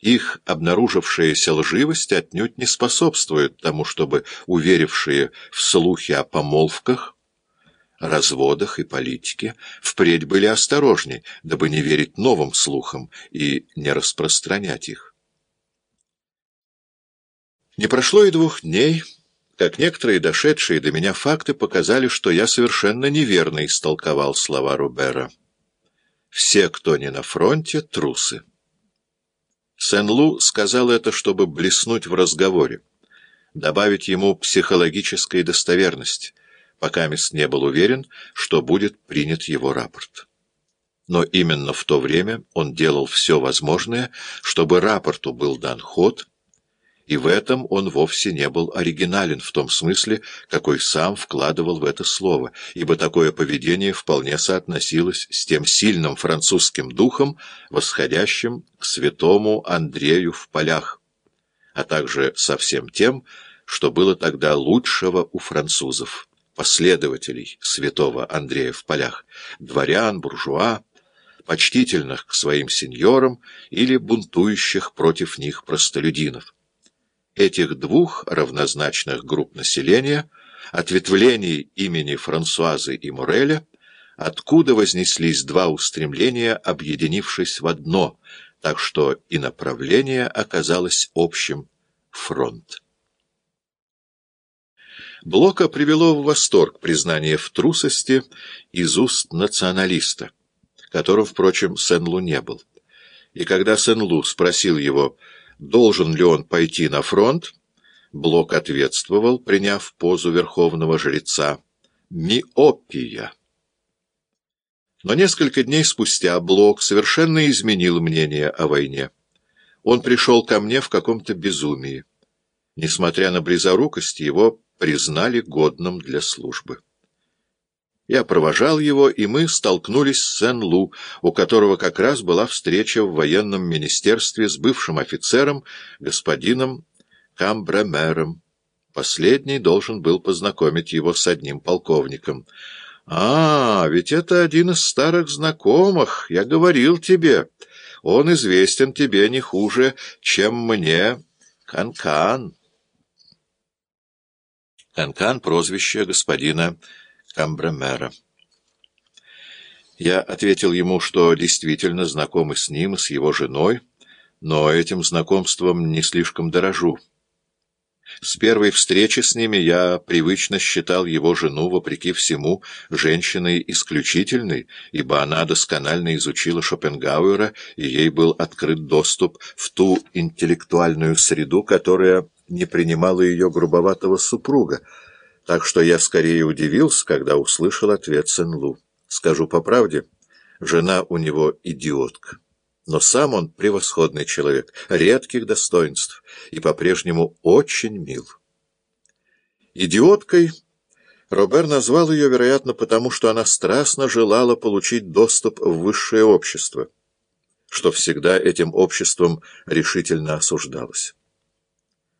их обнаружившаяся лживость отнюдь не способствует тому, чтобы уверившие в слухи о помолвках, разводах и политике впредь были осторожней, дабы не верить новым слухам и не распространять их. Не прошло и двух дней, как некоторые дошедшие до меня факты показали, что я совершенно неверно истолковал слова Рубера. «Все, кто не на фронте, трусы». Сен-Лу сказал это, чтобы блеснуть в разговоре, добавить ему психологической достоверности, пока Мисс не был уверен, что будет принят его рапорт. Но именно в то время он делал все возможное, чтобы рапорту был дан ход, и в этом он вовсе не был оригинален в том смысле, какой сам вкладывал в это слово, ибо такое поведение вполне соотносилось с тем сильным французским духом, восходящим к святому Андрею в полях, а также со всем тем, что было тогда лучшего у французов, последователей святого Андрея в полях, дворян, буржуа, почтительных к своим сеньорам или бунтующих против них простолюдинов этих двух равнозначных групп населения, ответвлений имени Франсуазы и Муреля, откуда вознеслись два устремления, объединившись в одно, так что и направление оказалось общим — фронт. Блока привело в восторг признание в трусости из уст националиста, которого, впрочем, Сен-Лу не был. И когда Сен-Лу спросил его, должен ли он пойти на фронт, Блок ответствовал, приняв позу верховного жреца, «Миопия». Но несколько дней спустя Блок совершенно изменил мнение о войне. Он пришел ко мне в каком-то безумии. Несмотря на близорукость, его признали годным для службы. Я провожал его, и мы столкнулись с Сен-Лу, у которого как раз была встреча в военном министерстве с бывшим офицером, господином Камбремером. Последний должен был познакомить его с одним полковником. «А, ведь это один из старых знакомых, я говорил тебе. Он известен тебе не хуже, чем мне. Канкан». Канкан — прозвище господина Камбремера. Я ответил ему, что действительно знакомы с ним и с его женой, но этим знакомством не слишком дорожу. С первой встречи с ними я привычно считал его жену, вопреки всему, женщиной исключительной, ибо она досконально изучила Шопенгауэра, и ей был открыт доступ в ту интеллектуальную среду, которая не принимала ее грубоватого супруга, так что я скорее удивился, когда услышал ответ Сен-Лу. Скажу по правде, жена у него идиотка. Но сам он превосходный человек, редких достоинств и по-прежнему очень мил. Идиоткой Робер назвал ее, вероятно, потому что она страстно желала получить доступ в высшее общество, что всегда этим обществом решительно осуждалось.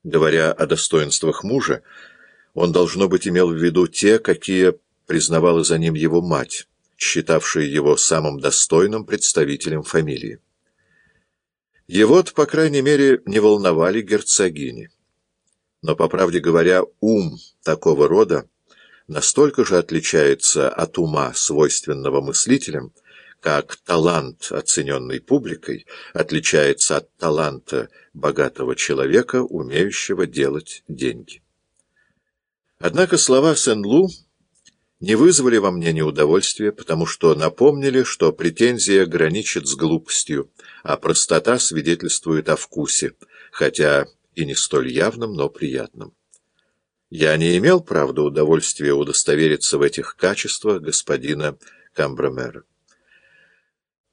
Говоря о достоинствах мужа, он, должно быть, имел в виду те, какие признавала за ним его мать, считавшая его самым достойным представителем фамилии. Его-то, по крайней мере, не волновали герцогини. Но, по правде говоря, ум такого рода настолько же отличается от ума, свойственного мыслителям, как талант, оцененный публикой, отличается от таланта богатого человека, умеющего делать деньги. Однако слова Сен-Лу не вызвали во мне неудовольствия, потому что напомнили, что претензия граничит с глупостью, а простота свидетельствует о вкусе, хотя и не столь явном, но приятном. Я не имел, правда, удовольствия удостовериться в этих качествах господина Камбромера.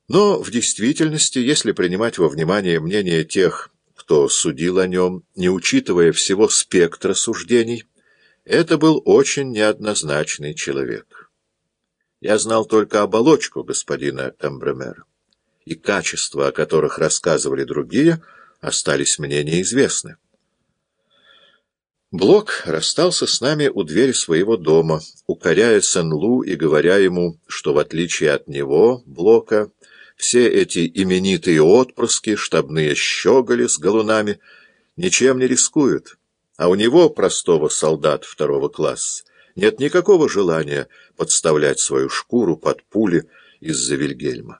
Но в действительности, если принимать во внимание мнение тех, кто судил о нем, не учитывая всего спектра суждений, это был очень неоднозначный человек. Я знал только оболочку господина Камбремера, и качества, о которых рассказывали другие, остались мне неизвестны. Блок расстался с нами у двери своего дома, укоряя Сен-Лу и говоря ему, что в отличие от него, Блока, все эти именитые отпрыски, штабные щеголи с галунами, ничем не рискуют, а у него, простого солдата второго класса, нет никакого желания подставлять свою шкуру под пули из-за Вильгельма.